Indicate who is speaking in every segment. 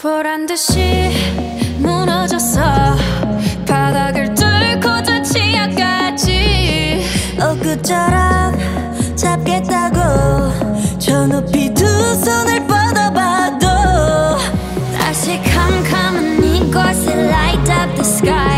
Speaker 1: 보란 듯이 무너졌어. 바닥을 뚫고 저 치아까지.
Speaker 2: 엊그처럼 잡겠다고 저 높이 두 손을 뻗어봐도
Speaker 1: 다시 캄캄한 이곳을 light up the sky.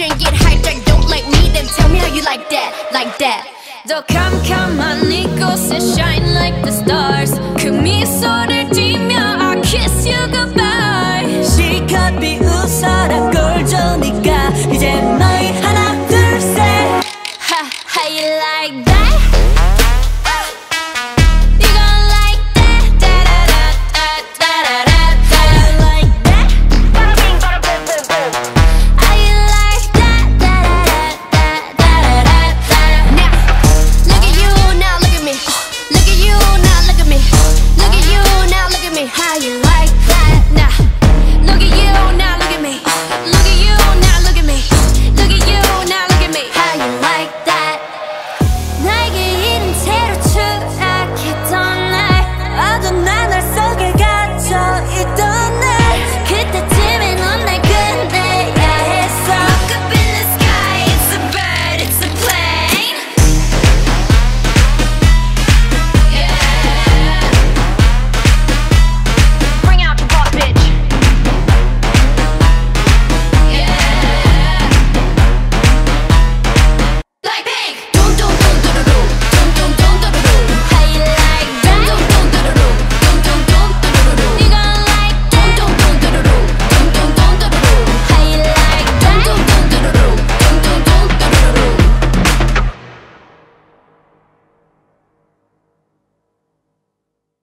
Speaker 1: and get hijacked Don't like me, then tell me how you like that, like that.
Speaker 3: Då kam kammanikos and shine like the stars. Kumisor timya, I kiss you goodbye. 실컷 비웃어라 꼴조니까 이제 너희 하나 둘셋 How you like that?